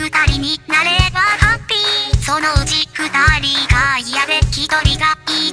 二人になればハッピー。そのうち二人が嫌で一人がいい